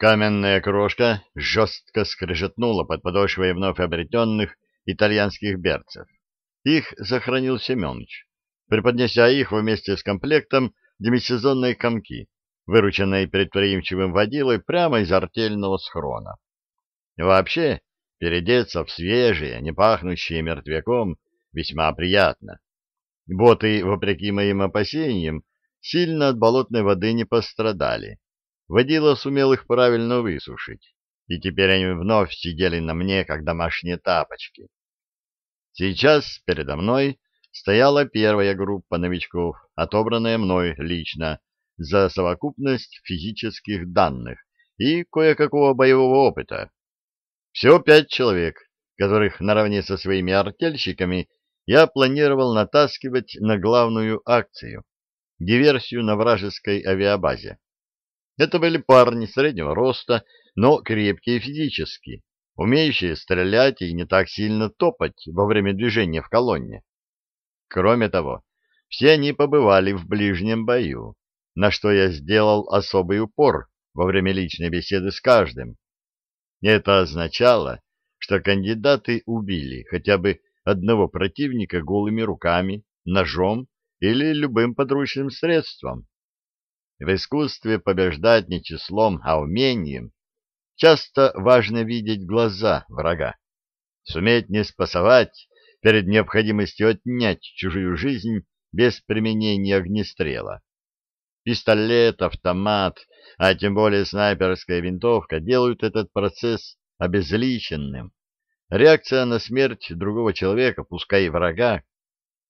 Каменная крошка жестко скрежетнула под подошвой вновь обретенных итальянских берцев. Их сохранил Семенович, преподнеся их вместе с комплектом демисезонной комки, вырученной предприимчивым водилой прямо из артельного схрона. Вообще, передеться в свежие, не пахнущие мертвяком, весьма приятно. Боты, вопреки моим опасениям, сильно от болотной воды не пострадали. Водила сумел их правильно высушить, и теперь они вновь сидели на мне, как домашние тапочки. Сейчас передо мной стояла первая группа новичков, отобранная мной лично, за совокупность физических данных и кое-какого боевого опыта. Всего пять человек, которых наравне со своими артельщиками я планировал натаскивать на главную акцию — диверсию на вражеской авиабазе. Это были парни среднего роста, но крепкие физически, умеющие стрелять и не так сильно топать во время движения в колонне. Кроме того, все они побывали в ближнем бою, на что я сделал особый упор во время личной беседы с каждым. Это означало, что кандидаты убили хотя бы одного противника голыми руками, ножом или любым подручным средством. В искусстве побеждать не числом, а умением часто важно видеть глаза врага, суметь не спасовать перед необходимостью отнять чужую жизнь без применения огнестрела. Пистолет, автомат, а тем более снайперская винтовка делают этот процесс обезличенным. Реакция на смерть другого человека, пускай и врага,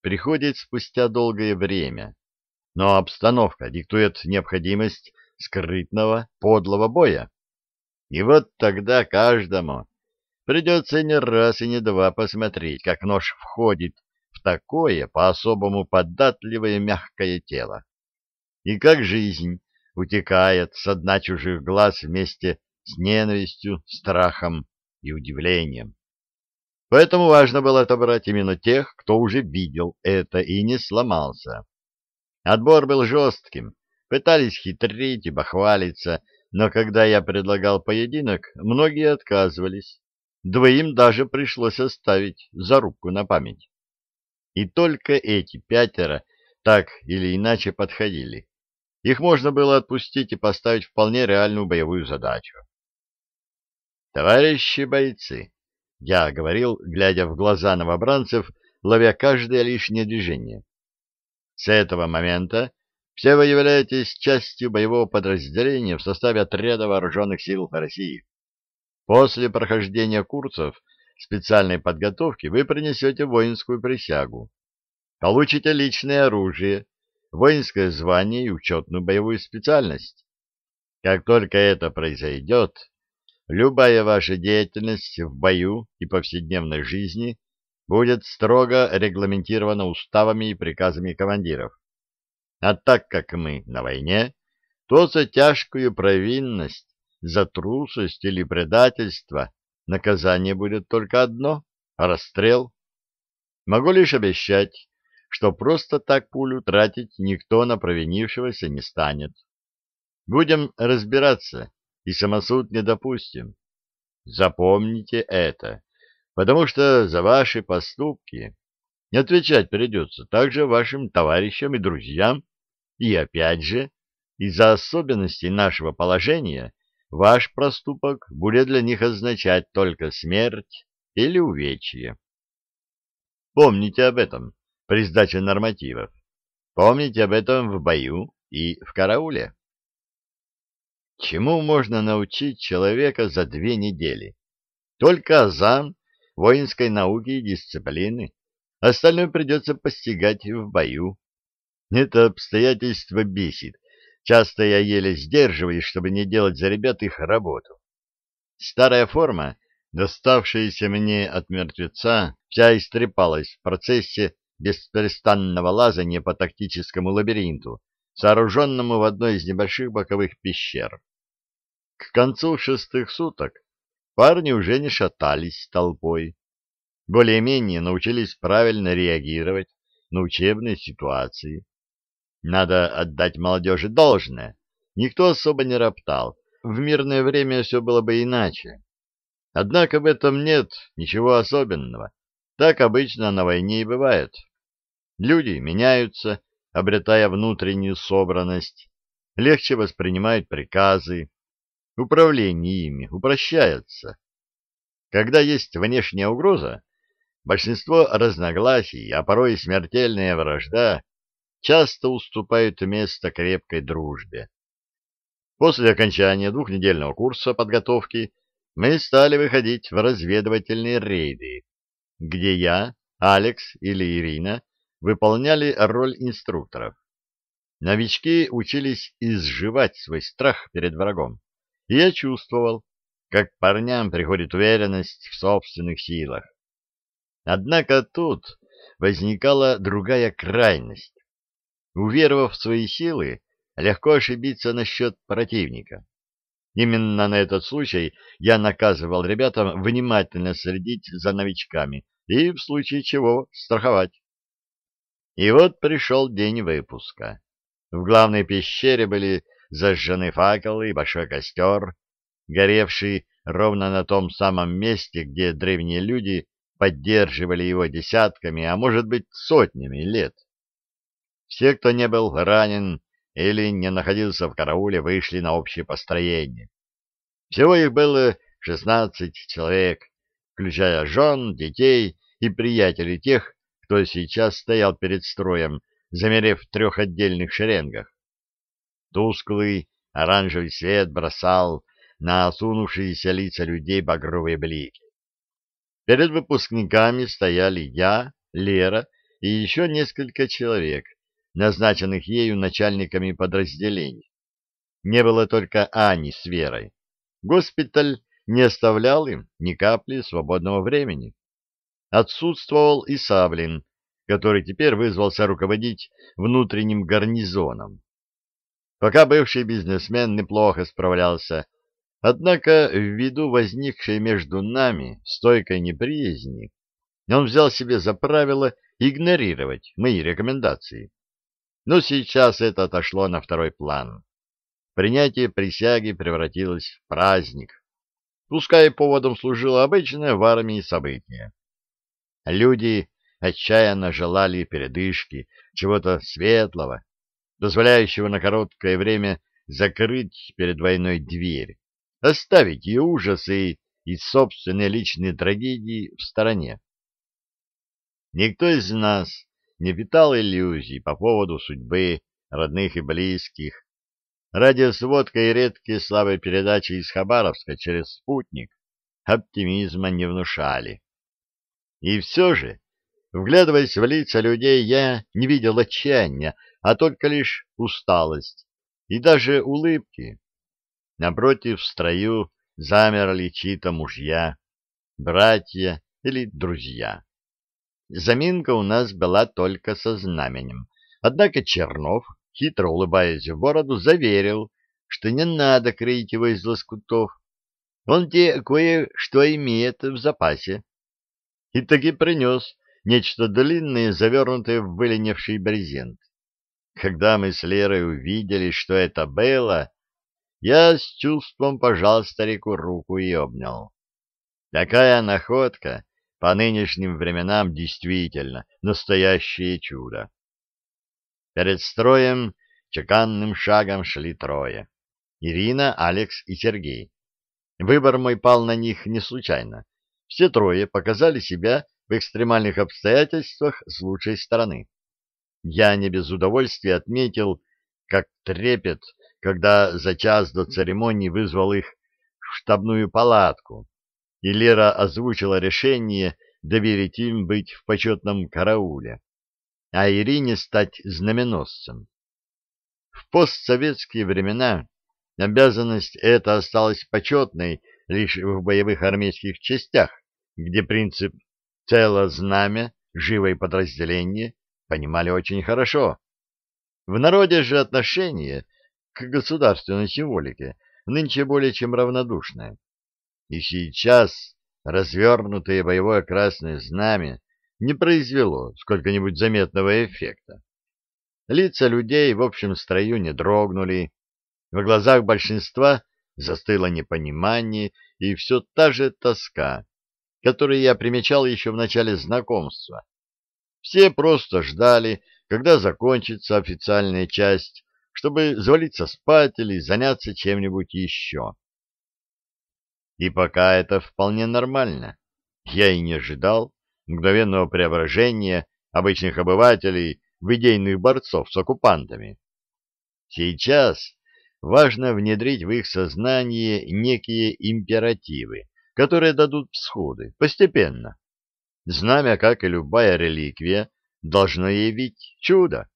приходит спустя долгое время. Но обстановка диктует необходимость скрытного, подлого боя. И вот тогда каждому придется не раз и не два посмотреть, как нож входит в такое по-особому податливое мягкое тело и как жизнь утекает со дна чужих глаз вместе с ненавистью, страхом и удивлением. Поэтому важно было отобрать именно тех, кто уже видел это и не сломался. Отбор был жестким, пытались хитрить и бахвалиться, но когда я предлагал поединок, многие отказывались. Двоим даже пришлось оставить зарубку на память. И только эти пятеро так или иначе подходили. Их можно было отпустить и поставить вполне реальную боевую задачу. «Товарищи бойцы!» — я говорил, глядя в глаза новобранцев, ловя каждое лишнее движение. «С этого момента все вы являетесь частью боевого подразделения в составе отряда вооруженных сил России. После прохождения курсов специальной подготовки вы принесете воинскую присягу, получите личное оружие, воинское звание и учетную боевую специальность. Как только это произойдет, любая ваша деятельность в бою и повседневной жизни будет строго регламентирована уставами и приказами командиров. А так как мы на войне, то за тяжкую провинность, за трусость или предательство наказание будет только одно — расстрел. Могу лишь обещать, что просто так пулю тратить никто на провинившегося не станет. Будем разбираться и самосуд не допустим. Запомните это, потому что за ваши поступки отвечать придется также вашим товарищам и друзьям, и опять же, из-за особенностей нашего положения ваш проступок будет для них означать только смерть или увечье. Помните об этом при сдаче нормативов. Помните об этом в бою и в карауле. Чему можно научить человека за две недели? Только азам, воинской науки и дисциплины. Остальное придется постигать в бою. Это обстоятельство бесит. Часто я еле сдерживаюсь, чтобы не делать за ребят их работу. Старая форма, доставшаяся мне от мертвеца, вся истрепалась в процессе беспрестанного лазания по тактическому лабиринту, сооруженному в одной из небольших боковых пещер. К концу шестых суток парни уже не шатались толпой, более-менее научились правильно реагировать на учебные ситуации. Надо отдать молодежи должное. Никто особо не роптал, в мирное время все было бы иначе. Однако в этом нет ничего особенного. Так обычно на войне и бывает. Люди меняются, обретая внутреннюю собранность, легче воспринимают приказы, управление ими упрощается. Когда есть внешняя угроза, большинство разногласий, а порой и смертельная вражда, часто уступают место крепкой дружбе. После окончания двухнедельного курса подготовки мы стали выходить в разведывательные рейды, где я, Алекс или Ирина выполняли роль инструкторов. Новички учились изживать свой страх перед врагом, я чувствовал, как парням приходит уверенность в собственных силах. Однако тут возникала другая крайность. Уверовав в свои силы, легко ошибиться насчет противника. Именно на этот случай я наказывал ребятам внимательно следить за новичками и, в случае чего, страховать. И вот пришел день выпуска. В главной пещере были зажжены факелы и большой костер, горевший ровно на том самом месте, где древние люди поддерживали его десятками, а может быть сотнями лет. Все, кто не был ранен или не находился в карауле, вышли на общее построение. Всего их было шестнадцать человек, включая жен, детей и приятелей тех, кто сейчас стоял перед строем, замерев в трех отдельных шеренгах. Тусклый оранжевый свет бросал на осунувшиеся лица людей багровые блики. Перед выпускниками стояли я, Лера и еще несколько человек, назначенных ею начальниками подразделений. Не было только Ани с Верой. Госпиталь не оставлял им ни капли свободного времени. Отсутствовал и Савлин, который теперь вызвался руководить внутренним гарнизоном. Пока бывший бизнесмен неплохо справлялся Однако, ввиду возникшей между нами стойкой неприязни, он взял себе за правило игнорировать мои рекомендации. Но сейчас это отошло на второй план. Принятие присяги превратилось в праздник. Пускай поводом служило обычное в армии событие. Люди отчаянно желали передышки, чего-то светлого, дозволяющего на короткое время закрыть перед войной дверь оставить ее ужасы и собственные личные трагедии в стороне. Никто из нас не питал иллюзий по поводу судьбы родных и близких. Радиосводка и редкие слабые передачи из Хабаровска через спутник оптимизма не внушали. И все же, вглядываясь в лица людей, я не видел отчаяния, а только лишь усталость и даже улыбки. Напротив, в строю замерли чьи-то мужья, братья или друзья. Заминка у нас была только со знаменем. Однако Чернов, хитро улыбаясь в бороду, заверил, что не надо кроить его из лоскутов. Он те кое-что имеет в запасе. И таки принес нечто длинное, завернутое в выленивший брезент. Когда мы с Лерой увидели, что это было, я с чувством пожал старику руку и обнял. Такая находка по нынешним временам действительно настоящее чудо. Перед строем чеканным шагом шли трое. Ирина, Алекс и Сергей. Выбор мой пал на них не случайно. Все трое показали себя в экстремальных обстоятельствах с лучшей стороны. Я не без удовольствия отметил, как трепет когда за час до церемонии вызвал их в штабную палатку, и Лера озвучила решение доверить им быть в почетном карауле, а Ирине стать знаменосцем. В постсоветские времена обязанность эта осталась почетной лишь в боевых армейских частях, где принцип «цело знамя, живое подразделение» понимали очень хорошо. В народе же отношения к государственной символике нынче более чем равнодушная. И сейчас развернутое боевое красное знамя не произвело сколько-нибудь заметного эффекта. Лица людей в общем строю не дрогнули, в глазах большинства застыло непонимание и все та же тоска, которую я примечал еще в начале знакомства. Все просто ждали, когда закончится официальная часть, чтобы завалиться спать или заняться чем-нибудь еще. И пока это вполне нормально. Я и не ожидал мгновенного преображения обычных обывателей в идейных борцов с оккупантами. Сейчас важно внедрить в их сознание некие императивы, которые дадут всходы постепенно. Знамя, как и любая реликвия, должно явить чудо.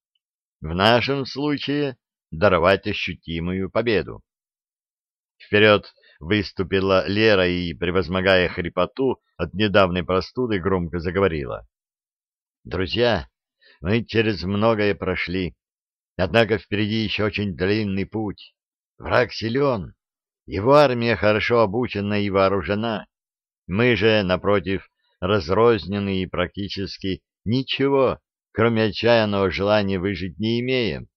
В нашем случае даровать ощутимую победу. Вперед выступила Лера и, превозмогая хрипоту от недавней простуды, громко заговорила. «Друзья, мы через многое прошли, однако впереди еще очень длинный путь. Враг силен, его армия хорошо обучена и вооружена. Мы же, напротив, разрознены и практически ничего, кроме отчаянного желания выжить, не имеем.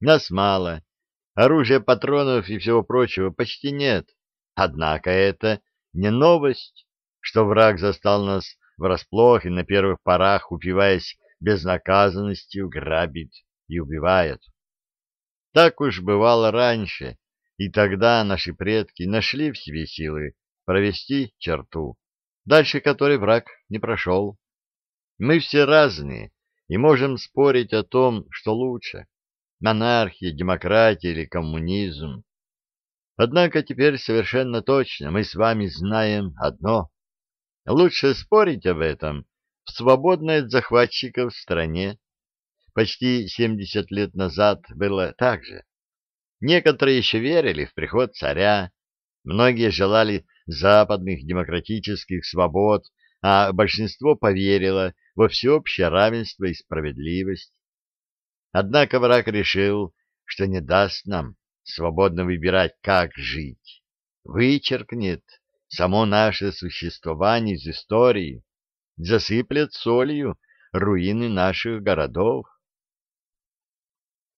Нас мало, оружия, патронов и всего прочего почти нет. Однако это не новость, что враг застал нас врасплох и на первых порах, упиваясь безнаказанностью, грабит и убивает. Так уж бывало раньше, и тогда наши предки нашли в себе силы провести черту, дальше которой враг не прошел. Мы все разные и можем спорить о том, что лучше — монархия, демократия или коммунизм. Однако теперь совершенно точно мы с вами знаем одно. Лучше спорить об этом в свободной от захватчиков стране. Почти 70 лет назад было так же. Некоторые еще верили в приход царя, многие желали западных демократических свобод, а большинство поверило во всеобщее равенство и справедливость. Однако враг решил, что не даст нам свободно выбирать, как жить, вычеркнет само наше существование из истории, засыплет солью руины наших городов.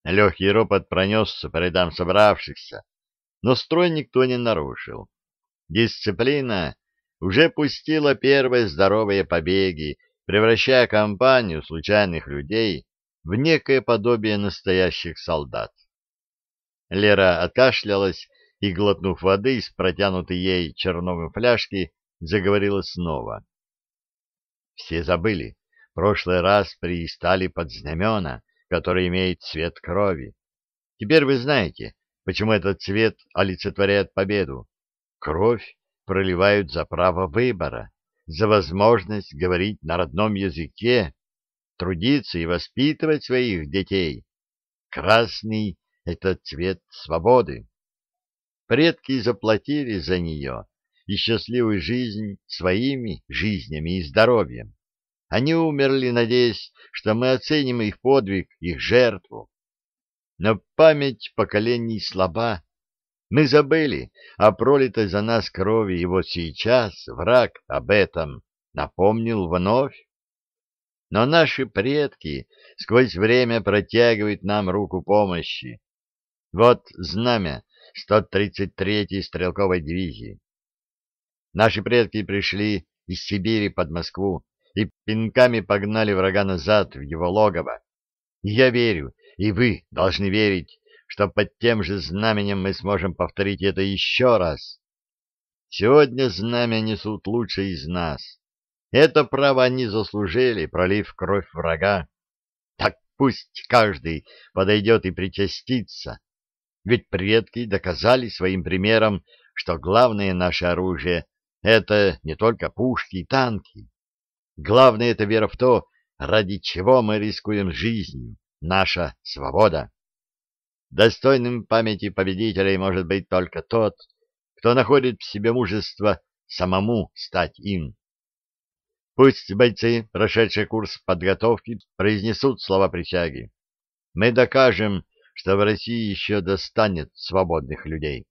Легкий ропот пронесся по рядам собравшихся, но строй никто не нарушил. Дисциплина уже пустила первые здоровые побеги, превращая компанию случайных людей в некое подобие настоящих солдат. Лера откашлялась и, глотнув воды из протянутой ей черновой фляжки, заговорила снова. Все забыли. Прошлый раз пристали под знамена, который имеет цвет крови. Теперь вы знаете, почему этот цвет олицетворяет победу. Кровь проливают за право выбора, за возможность говорить на родном языке, трудиться и воспитывать своих детей. Красный — это цвет свободы. Предки заплатили за нее и счастливую жизнь своими жизнями и здоровьем. Они умерли, надеясь, что мы оценим их подвиг, их жертву. Но память поколений слаба. Мы забыли о пролитой за нас крови, и вот сейчас враг об этом напомнил вновь. Но наши предки сквозь время протягивают нам руку помощи. Вот знамя 133-й стрелковой дивизии. Наши предки пришли из Сибири под Москву и пинками погнали врага назад в его логово. Я верю, и вы должны верить, что под тем же знаменем мы сможем повторить это еще раз. Сегодня знамя несут лучшие из нас. Это право они заслужили, пролив кровь врага. Так пусть каждый подойдет и причастится. Ведь предки доказали своим примером, что главное наше оружие — это не только пушки и танки. Главное — это вера в то, ради чего мы рискуем жизнью, наша свобода. Достойным памяти победителей может быть только тот, кто находит в себе мужество самому стать им. Пусть бойцы, прошедшие курс подготовки, произнесут слова присяги. Мы докажем, что в России еще достанет свободных людей.